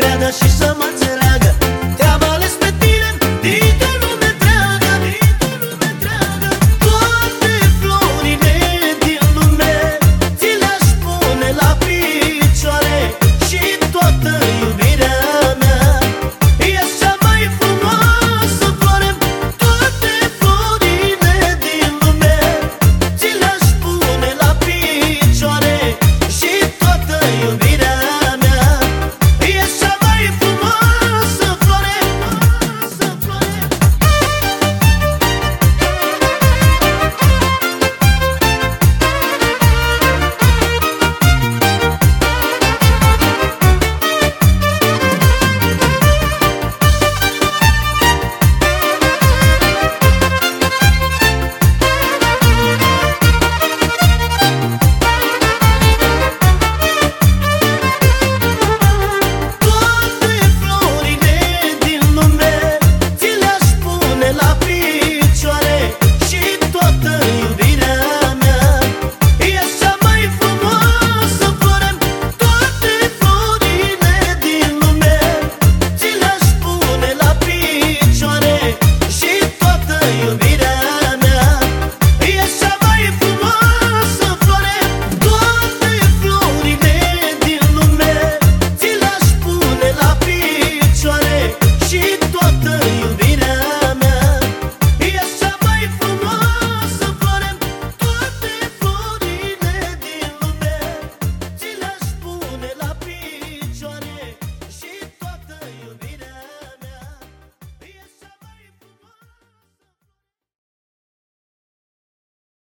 creadă și să mă înțeleagă.